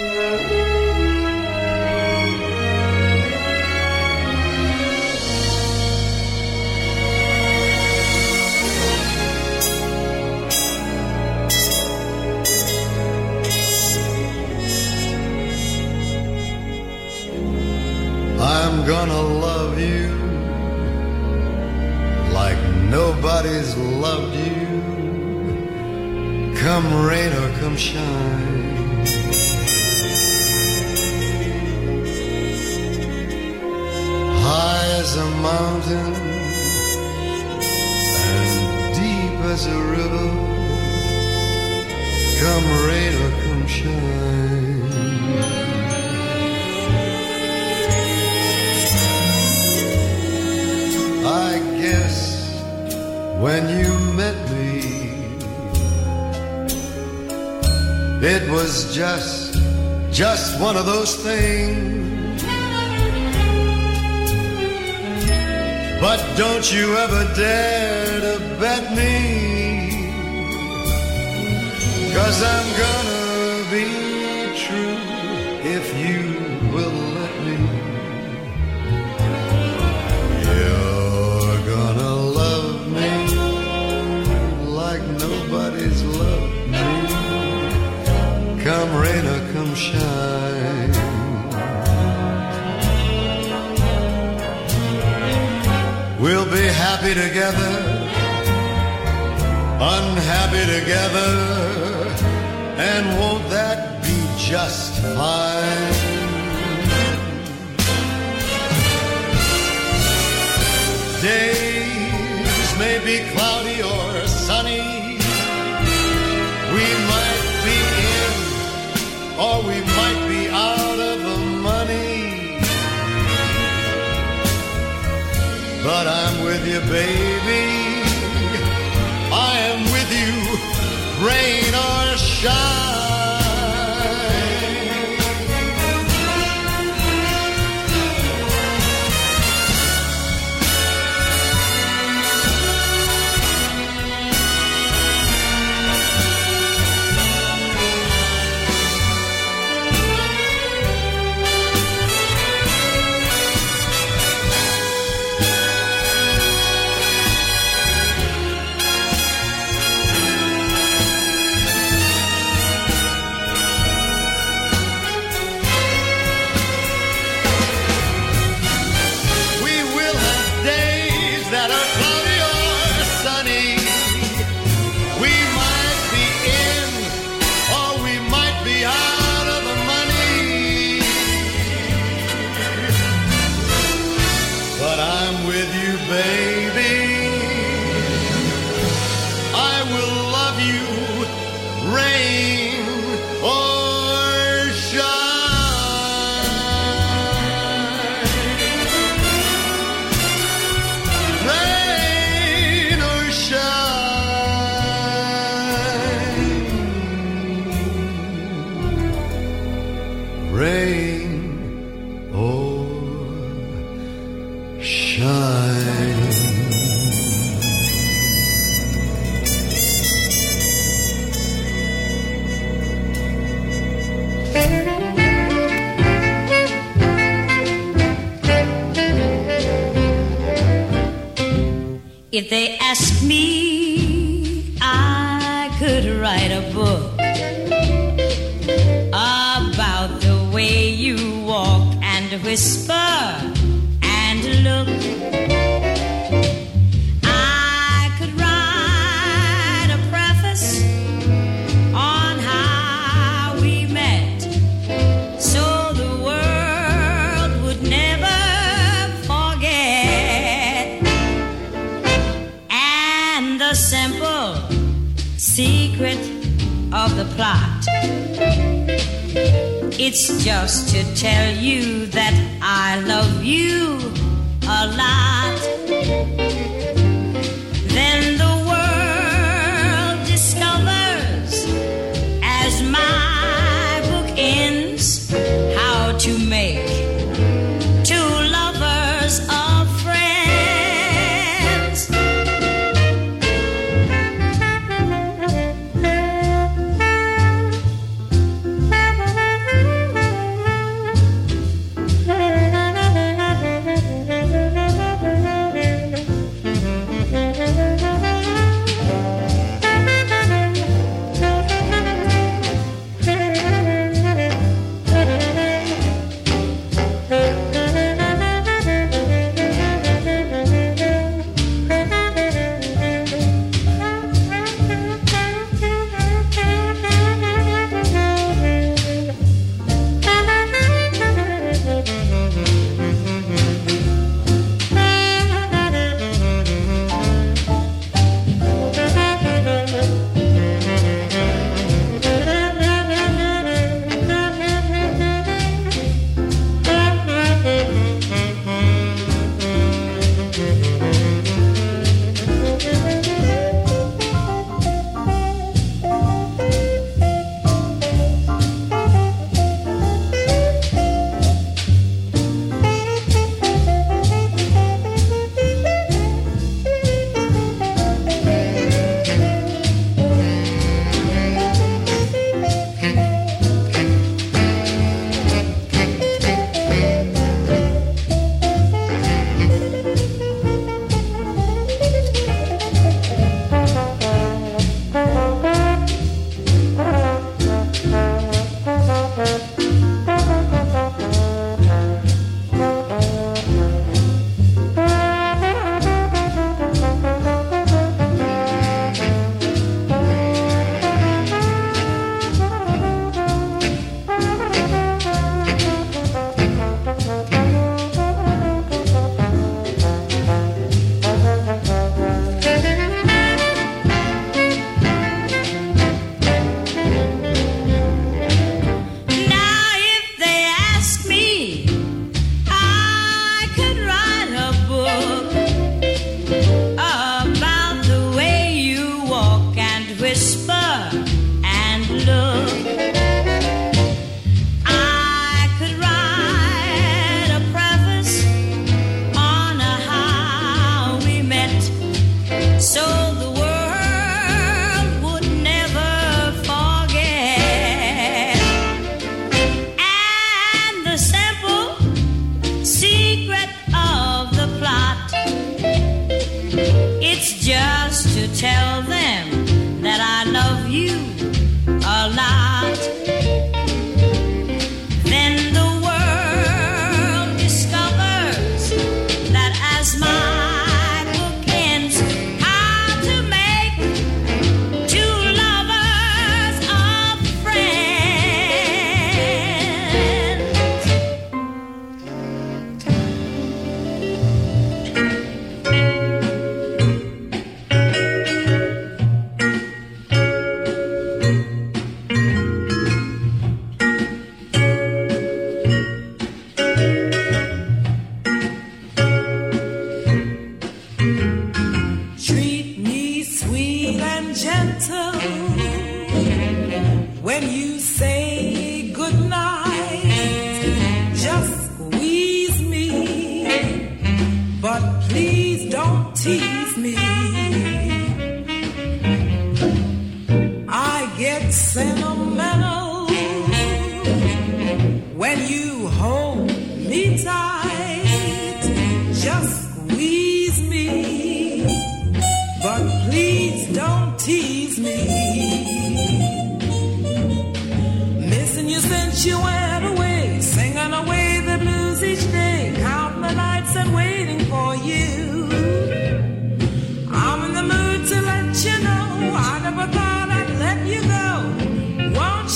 I'm it was just, just one of those things. But don't you ever dare to bet me, cause I'm gonna be true if you will let me. You're gonna love me like nobody's loved me. Come rain or come shine. We'll be happy together, unhappy together, and won't that be just fine? Days may be cloudy or sunny. We might be in or we might be out of the money. But I'm with you, baby. I am with you, rain shine. Whisper and look. I could write a preface on how we met so the world would never forget. And the simple secret of the plot. It's just to tell you that I love you a lot.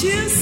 jazzradio.com.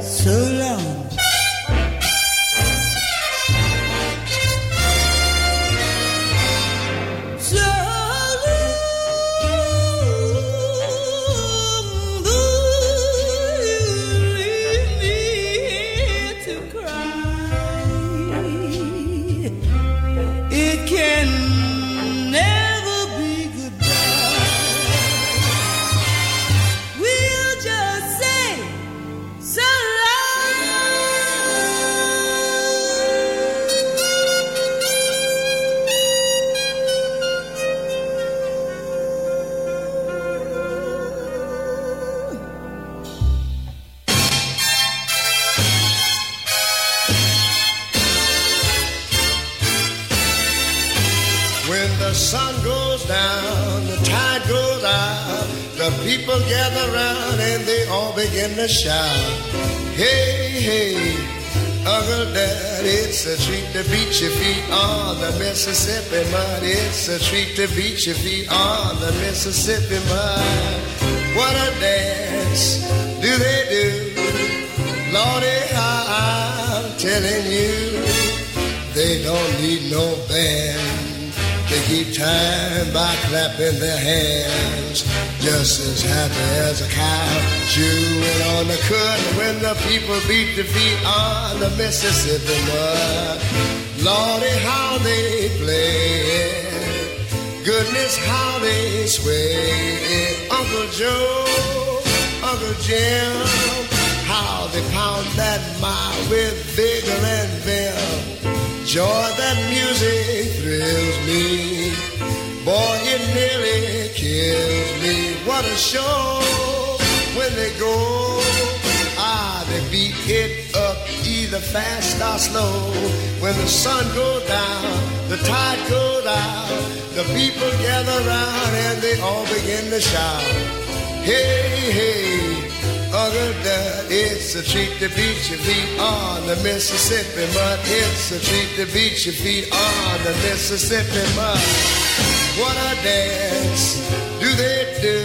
so Hey, hey, Uncle Dud, it's a treat to beat your feet on the Mississippi mud. It's a treat to beat your feet on the Mississippi mud. What a dance do they do? Lordy, I'm telling you, they don't need no band. They keep time by clapping their hands, just as happy as a cow chewing on the cud when the people beat the feet on the Mississippi mud. Lordy, how they play. Goodness, how they sway. Uncle Joe, Uncle Jim, how they pound that mile with vigor and vim. Joy, that music thrills me. Boy, it nearly kills me. What a show when they go. Ah, they beat it up either fast or slow. When the sun goes down, the tide goes out. The people gather round and they all begin to shout. Hey, hey. Uncle Dud, it's a treat to beat your feet on the Mississippi mud. It's a treat to beat your feet on the Mississippi mud. What a dance do they do?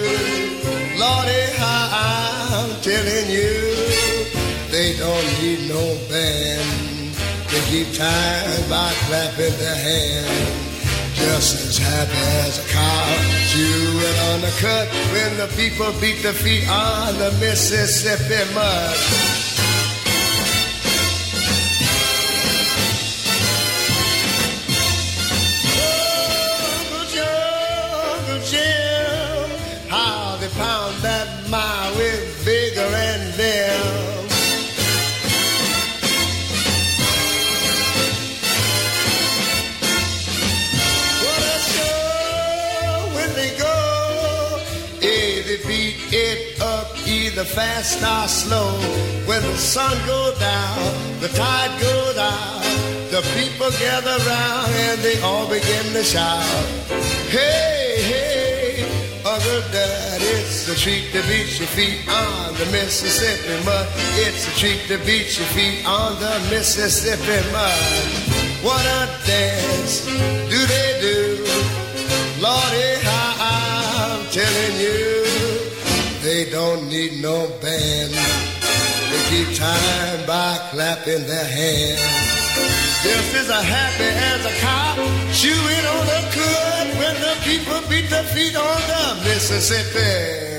Lordy, how I'm telling you, they don't need no band. They keep time by clapping their hands just as happy as a cow on the cut when the people beat the feet on the Mississippi mud. Fast or slow. When the sun goes down, the tide goes out. The people gather round and they all begin to shout. Hey, hey, Uncle Dud, it's a treat to beat your feet on the Mississippi mud. It's a treat to beat your feet on the Mississippi mud. What a dance do they do? Lordy, how I'm telling you, they don't need no band. They keep time by clapping their hands. Just as a happy as a cow chewing on a cud when the people beat their feet on the Mississippi.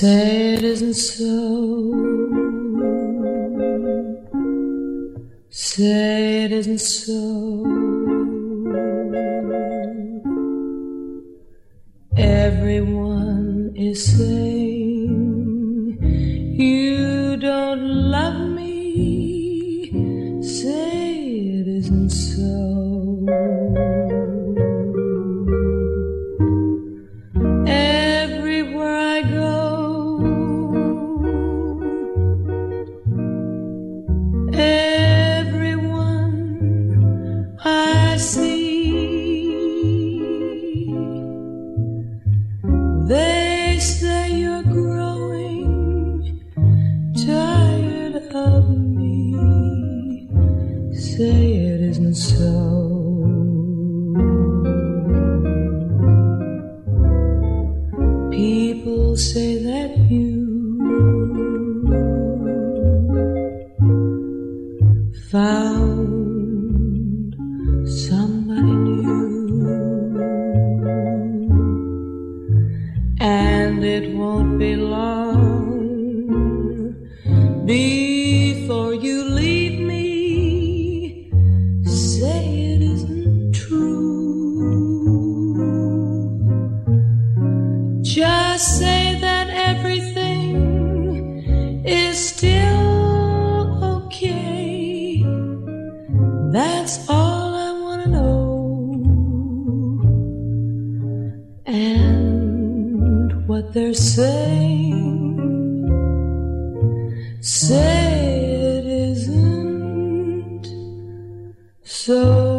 Say it isn't so. Say it isn't so. Deixa what they're saying. Say it isn't so.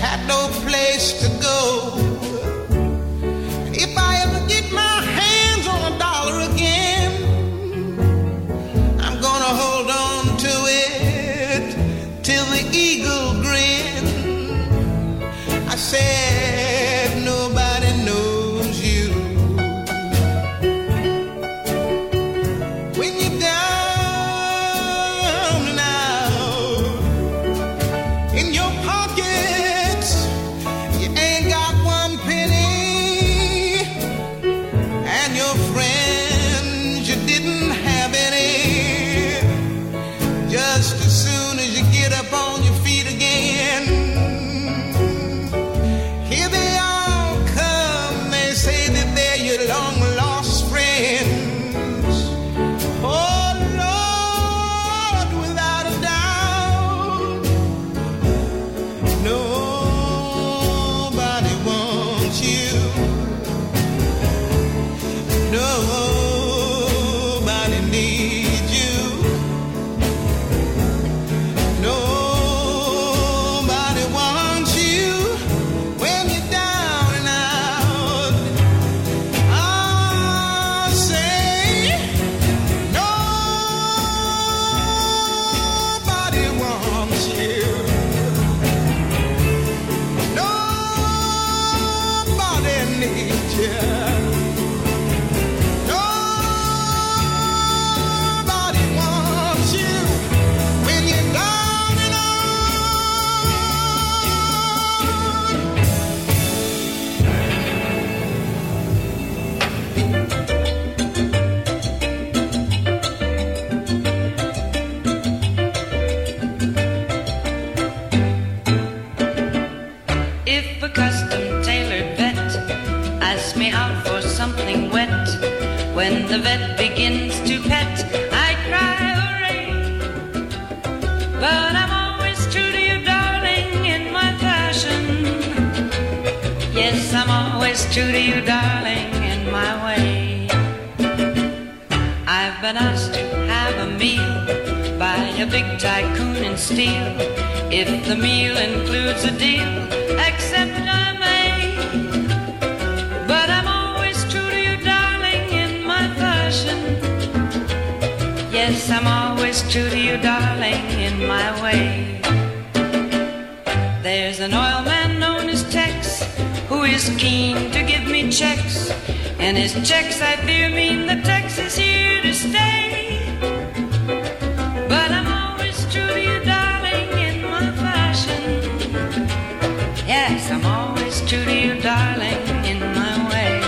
had no place to go. If a custom tailored vet asks me out for something wet, when the vet begins to pet, I cry, hooray! But I'm always true to you, darling, in my fashion. Yes, I'm always true to you, darling, in my way. I've been asked to have a meal a big tycoon in steel. If the meal includes a deal, accept I may. But I'm always true to you, darling, in my fashion. Yes, I'm always true to you, darling, in my way. There's an oil man known as Tex who is keen to give me checks. And his checks, I fear, mean the Tex is here to stay. Yes, I'm always true to you, darling, in my way.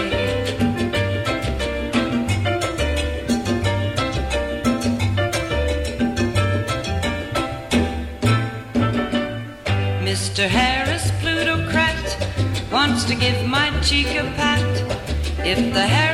Mr. Harris, plutocrat, wants to give my cheek a pat. If the Harris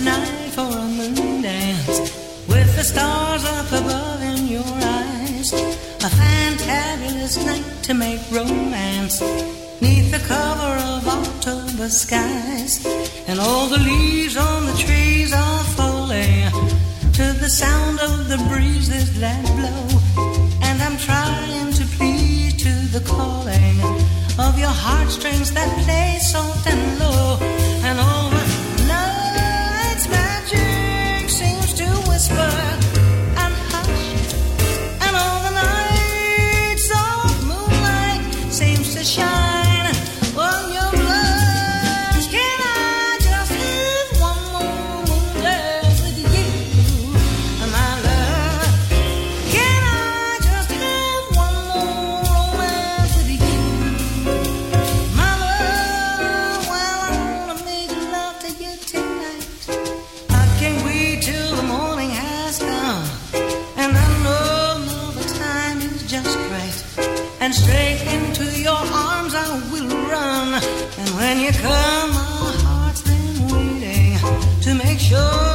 night for a moon dance with the stars up above in your eyes. A fantabulous night to make romance neath the cover of October skies. And all the leaves on the trees are falling to the sound of the breezes that blow. And I'm trying to please to the calling of your heartstrings that play soft and low. And all And straight into your arms I will run. And when you come, my heart's been waiting to make sure